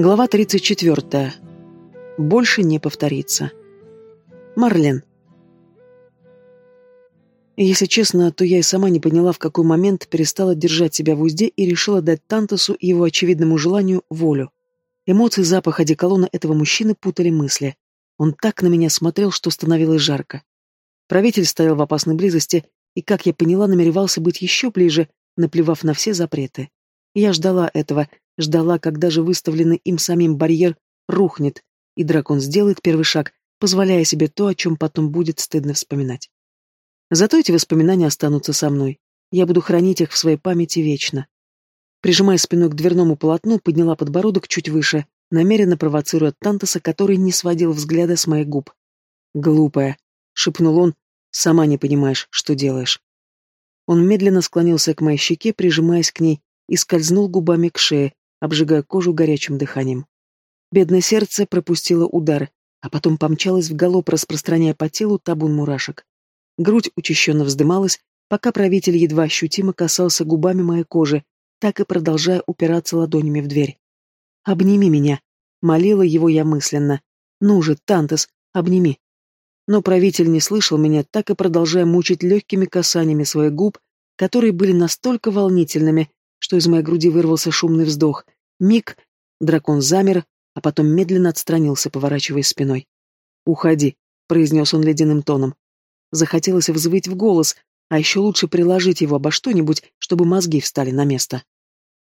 Глава 34. Больше не повторится. Марлен. Если честно, то я и сама не поняла, в какой момент перестала держать себя в узде и решила дать Тантасу и его очевидному желанию волю. Эмоции запах одеколона этого мужчины путали мысли. Он так на меня смотрел, что становилось жарко. Правитель стоял в опасной близости и, как я поняла, намеревался быть еще ближе, наплевав на все запреты. Я ждала этого, ждала, когда же выставленный им самим барьер рухнет, и дракон сделает первый шаг, позволяя себе то, о чем потом будет стыдно вспоминать. Зато эти воспоминания останутся со мной. Я буду хранить их в своей памяти вечно. Прижимая спиной к дверному полотну, подняла подбородок чуть выше, намеренно провоцируя Тантаса, который не сводил взгляда с моих губ. «Глупая», — шепнул он, — «сама не понимаешь, что делаешь». Он медленно склонился к моей щеке, прижимаясь к ней, и скользнул губами к шее, обжигая кожу горячим дыханием. Бедное сердце пропустило удар, а потом помчалось в галоп, распространяя по телу табун мурашек. Грудь учащенно вздымалась, пока правитель едва ощутимо касался губами моей кожи, так и продолжая упираться ладонями в дверь. «Обними меня», — молила его я мысленно. «Ну же, Тантес, обними». Но правитель не слышал меня, так и продолжая мучить легкими касаниями своих губ, которые были настолько волнительными, что из моей груди вырвался шумный вздох. Миг, дракон замер, а потом медленно отстранился, поворачиваясь спиной. «Уходи», — произнес он ледяным тоном. Захотелось взвыть в голос, а еще лучше приложить его обо что-нибудь, чтобы мозги встали на место.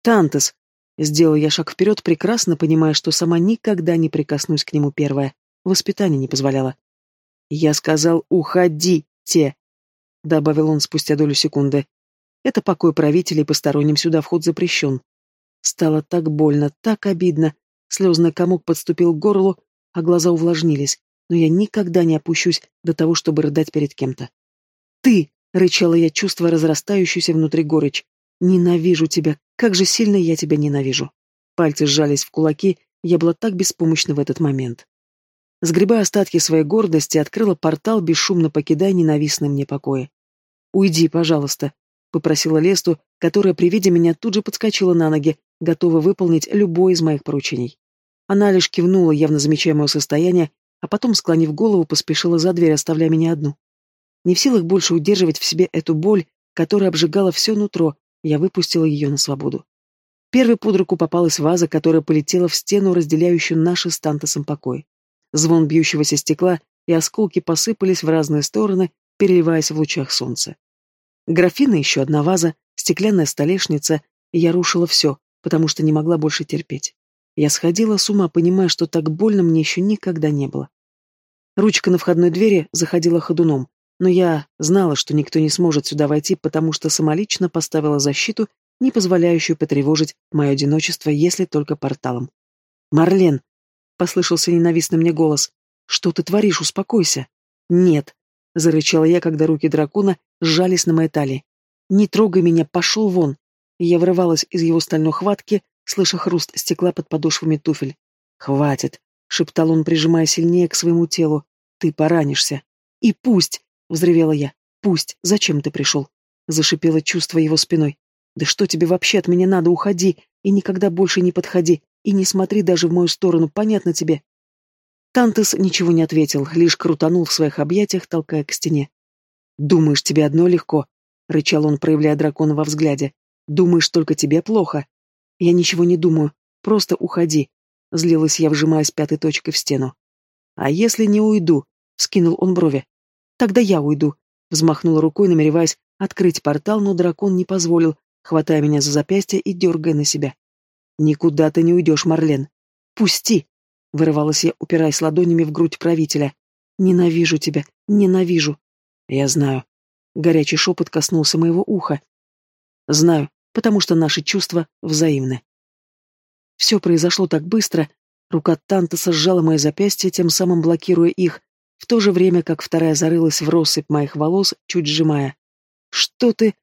«Тантес!» — сделал я шаг вперед, прекрасно понимая, что сама никогда не прикоснусь к нему первая. Воспитание не позволяло. «Я сказал, уходите!» — добавил он спустя долю секунды. Это покой правителей, посторонним сюда вход запрещен. Стало так больно, так обидно. Слезный комок подступил к горлу, а глаза увлажнились. Но я никогда не опущусь до того, чтобы рыдать перед кем-то. «Ты!» — рычала я, чувствуя разрастающуюся внутри горечь. «Ненавижу тебя! Как же сильно я тебя ненавижу!» Пальцы сжались в кулаки, я была так беспомощна в этот момент. Сгребая остатки своей гордости, открыла портал, бесшумно покидая ненавистные мне покои. «Уйди, пожалуйста», попросила Лесту, которая при виде меня тут же подскочила на ноги, готова выполнить любое из моих поручений. Она лишь кивнула, явно замечая мое состояние, а потом, склонив голову, поспешила за дверь, оставляя меня одну. Не в силах больше удерживать в себе эту боль, которая обжигала все нутро, я выпустила ее на свободу. Первой под руку попалась ваза, которая полетела в стену, разделяющую наши с Тантосом покой. Звон бьющегося стекла и осколки посыпались в разные стороны, переливаясь в лучах солнца. Графина, еще одна ваза, стеклянная столешница, и я рушила все, потому что не могла больше терпеть. Я сходила с ума, понимая, что так больно мне еще никогда не было. Ручка на входной двери заходила ходуном, но я знала, что никто не сможет сюда войти, потому что самолично поставила защиту, не позволяющую потревожить мое одиночество, если только порталом. «Марлен!» — послышался ненавистный мне голос. «Что ты творишь? Успокойся!» «Нет!» — зарычала я, когда руки дракона сжались на моей талии. «Не трогай меня, пошел вон!» Я вырывалась из его стальной хватки, слыша хруст стекла под подошвами туфель. «Хватит!» — шептал он, прижимая сильнее к своему телу. «Ты поранишься!» «И пусть!» — взревела я. «Пусть! Зачем ты пришел?» — зашипело чувство его спиной. «Да что тебе вообще от меня надо? Уходи! И никогда больше не подходи! И не смотри даже в мою сторону, понятно тебе?» Тантес ничего не ответил, лишь крутанул в своих объятиях, толкая к стене. «Думаешь, тебе одно легко?» — рычал он, проявляя дракона во взгляде. «Думаешь, только тебе плохо?» «Я ничего не думаю. Просто уходи», — злилась я, вжимаясь пятой точкой в стену. «А если не уйду?» — вскинул он брови. «Тогда я уйду», — взмахнула рукой, намереваясь открыть портал, но дракон не позволил, хватая меня за запястье и дергая на себя. «Никуда ты не уйдешь, Марлен. Пусти!» — вырывалась я, упираясь ладонями в грудь правителя. «Ненавижу тебя, ненавижу!» Я знаю. Горячий шепот коснулся моего уха. Знаю, потому что наши чувства взаимны. Все произошло так быстро. Рука Тантаса сжала мои запястья, тем самым блокируя их, в то же время как вторая зарылась в россыпь моих волос, чуть сжимая. «Что ты...»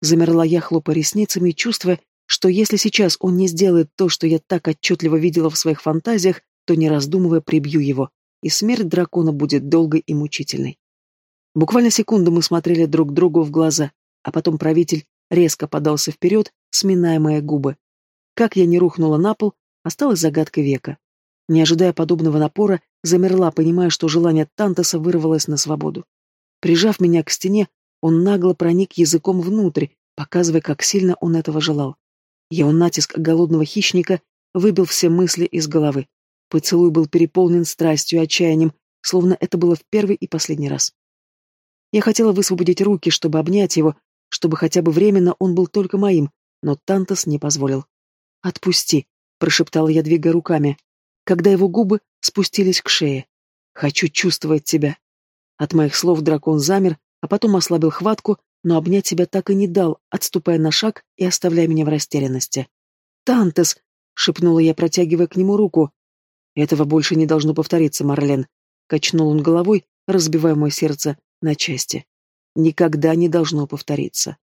Замерла я, хлопая ресницами, чувствуя, что если сейчас он не сделает то, что я так отчетливо видела в своих фантазиях, то, не раздумывая, прибью его, и смерть дракона будет долгой и мучительной. Буквально секунду мы смотрели друг другу в глаза, а потом правитель резко подался вперед, сминая мои губы. Как я не рухнула на пол, осталась загадкой века. Не ожидая подобного напора, замерла, понимая, что желание Тантаса вырвалось на свободу. Прижав меня к стене, он нагло проник языком внутрь, показывая, как сильно он этого желал. Его натиск голодного хищника выбил все мысли из головы. Поцелуй был переполнен страстью и отчаянием, словно это было в первый и последний раз. Я хотела высвободить руки, чтобы обнять его, чтобы хотя бы временно он был только моим, но Тантас не позволил. «Отпусти», — прошептала я, двигая руками, когда его губы спустились к шее. «Хочу чувствовать тебя». От моих слов дракон замер, а потом ослабил хватку, но обнять себя так и не дал, отступая на шаг и оставляя меня в растерянности. «Тантес!» — шепнула я, протягивая к нему руку. «Этого больше не должно повториться, Марлен», — качнул он головой, разбивая мое сердце на части. «Никогда не должно повториться».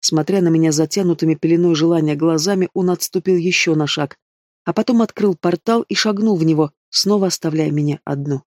Смотря на меня затянутыми пеленой желания глазами, он отступил еще на шаг, а потом открыл портал и шагнул в него, снова оставляя меня одну.